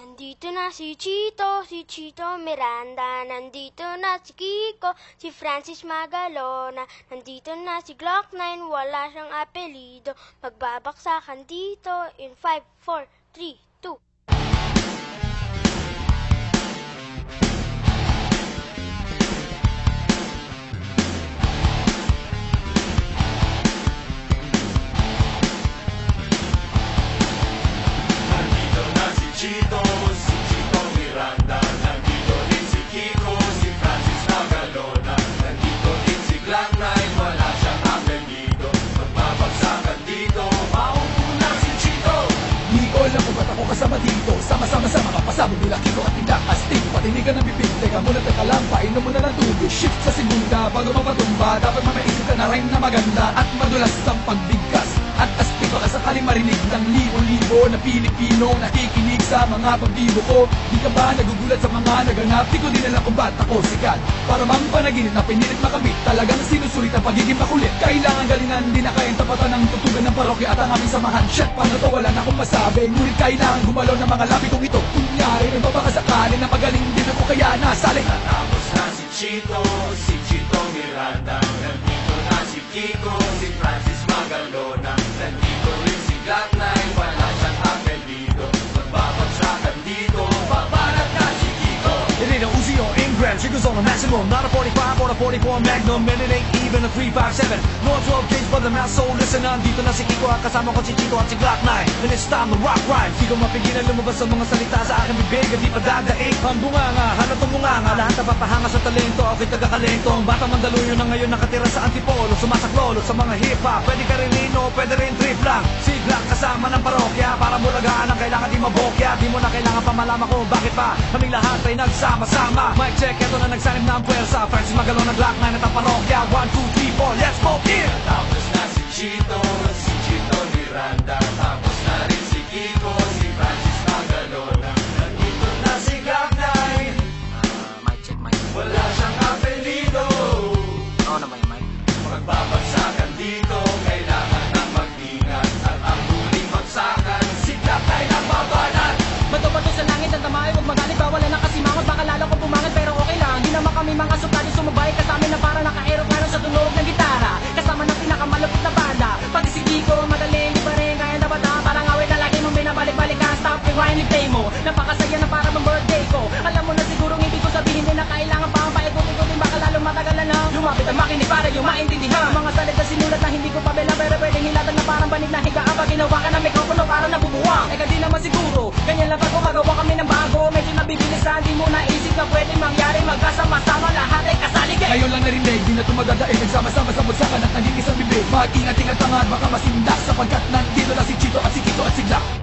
Nandito na si Chito, si Chito Miranda. Nandito na si Kiko, si Francis Magalona. Nandito na si Glock 9, wala siyang apelido. Magbabaksakan dito in 5, 4, 3, Miranda Nandito din si Francis Magalona Nandito din si Glock 9, wala siyang apelido Magbabagsakan dito, maupo na si Chito Di ko alam kung ba't kasama dito Sama-sama sa mga nila Kiko at tindak astig Patinigan ng bibig Teka muna, teka lang Painom mo na ng tubig Shift sa segunda Bago mapatumba Dapat mamaisip ka na rhyme na maganda At madulas ang astig baka sakaling marinig ng libo-libo Na Pilipino nakikinig sa mga pagbibo ko. Di ka ba nagugulat sa mga naganap? Di ko din alam kung ba't ako sikat. Para mang panaginip na pinilit makamit Talagang sinusulit ang pagiging makulit. Kailangan galingan Di na kayang tapatan ng tutugan ng parokya At ang aming samahan. Shit, paano to? Wala na akong masabi. Ngunit kailangan gumalaw ng mga labi kong ito. Kunyari, nagbabakasakali na magaling din ako Kaya nasali. Tapos na si Chito, si Chito Miranda. Nandito na si Kiko, si Francis Magalona Ingram, triggers on a maximum. Not a 45 or a 44 Magnum And it ain't even a 357 No 12 gauge but the mouth so listen Nandito na si Kiko at kasama ko si Chito at si Glock 9 And it's time to rock rhyme. Di ko mapigilan lumabas sa mga salita sa aking bibig At di pa dadaig Ang bunganga, hanap ang bunganga Lahat na papahanga sa talento. Ako'y taga-kalento. Ang bata mandaluyo na ngayon nakatira sa antipolo. Sumasaklolo sa mga hip-hop. Pwede ka rin lino, pwede rin trip lang. Si Glock kasama ng parokya Para bulagaan ang kailangan di mabokya Di mo na kailangan pa malaman kung bakit pa Kaming lahat ay nagsama-sama. Mic check, eto na nagsanib na ang puwersa. Francis Magalona, Glock 9 at ang parokya 1, 2, 3, 4, let's go wala na kasimangot Baka lalo kong pumangat pero okay lang. Di naman kami mga suplado Sumabay ka sa amin na para naka-aeroplano sa tunog ng gitara. Kasama ng pinakamalapit na banda Pag si Dico madaling di pa rin kaya na bata Parang awit na lagi mong binabalik-balik ka Stop rewind play mo Napakasaya na para bang birthday ko. Alam mo na siguro ibig ko sabihin din na kailangan pa ang paikot-ikotin Baka lalo matagal na Lumapit ang makinig para yung maintindihan Mga salita sinulat na hindi ko pa bela Pero pwedeng hilatan na parang banig na higaan Ngayon lang narinig, di na tumadadaig Nagsama-sama sa bagsakan at naging isang bibig. Mag-ingat-ingat tangan, baka masindak. Sapagkat nandito na si Chito at si Kiko at si Glock